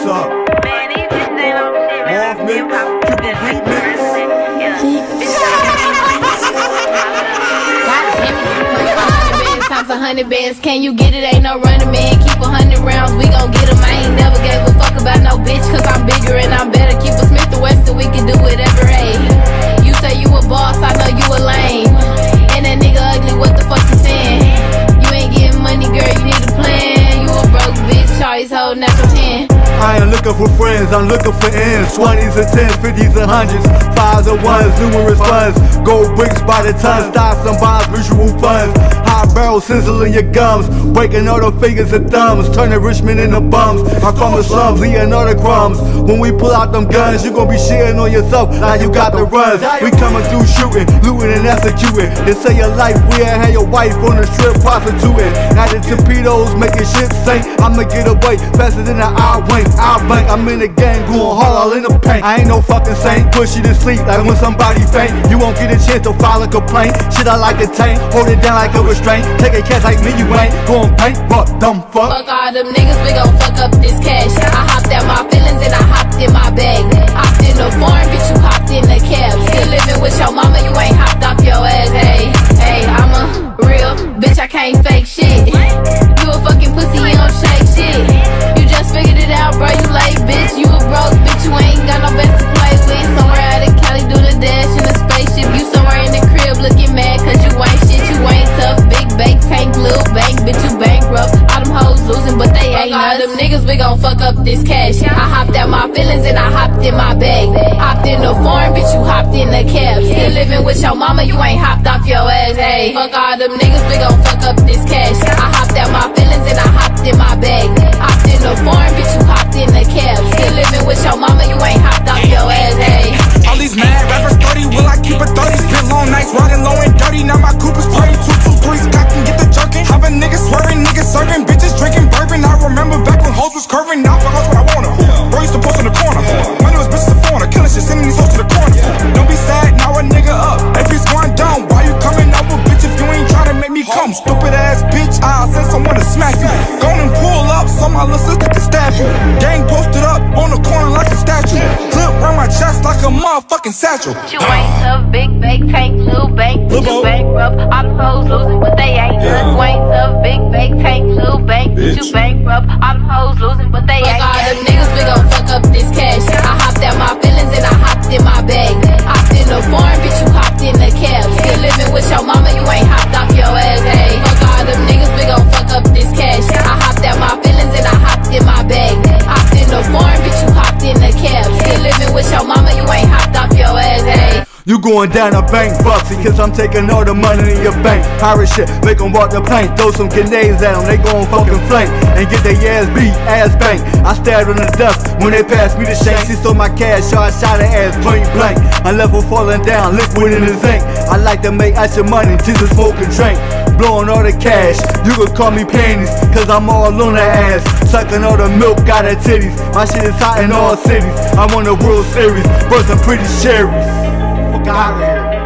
What's up? Man, these bitches ain't on shit, man. Off mix, Hip-hop, triple this beat shit, mix. yeah. Bitches bands times a hundred bands. Can you get it? Ain't no running man. Keep a hundred rounds, we gon' get 'em. I ain't never gave a fuck about no bitch, looking for friends, I'm looking for ends. 20s and 10s, 50s and 100s, fives and ones, numerous funds. Gold bricks by the ton, stocks and bonds, mutual funds. Hot barrels sizzling your gums, breaking all the fingers and thumbs, turning Richmond into bums. I'm from the slums, eating all the crumbs. When we pull out them guns, you gon' be shitting on yourself, now you got the runs. We coming through shooting, looting and executing. They say your life, we ain't had your wife on the strip prostituting. Now the torpedoes making shit sink, I'ma get away faster than an eye wink. I blink, I'm in the game going hard all in the paint. I ain't no fucking saint, push you to sleep like when somebody faint. You won't get a chance to file a complaint. Shit, I like a tank, hold it down like a restraint. Take a catch like me, you ain't going paint, fuck, dumb fuck. Fuck all them niggas, we gon' fuck up this cash. I hopped out my feelings and I we gon' fuck up this cash. I hopped out my feelings and I hopped in my bag. Hopped in the foreign, bitch, you hopped in the cab. Still living with your mama, you ain't hopped off your ass, hey. Fuck all them niggas, we gon' fuck up this cash. I hopped out my feelings and I hopped in my bag. Motherfucking satchel. You ain't tough, big bank, tank, little bank, bitch, you bankrupt. All them hoes losing, but they ain't none. You ain't tough, big bank, tank, little bank, you bankrupt. All them hoes losing, but they Fuck ain't You going down a bank bucksy, cause I'm taking all the money in your bank. Pirate shit, make them walk the plank. Throw some grenades at them, they gon' fucking flank. And get their ass beat, ass bank. I stared on the dust when they passed me the shank. She stole my cash, so I shot her ass point blank. I left her falling down, liquid in the zinc. I like to make extra money, just to smoke and drink. Blowing all the cash, you could call me panties, cause I'm all on ass. Sucking all the milk out her titties. My shit is hot in all cities. I'm on the World Series, brought some pretty cherries. Out of here.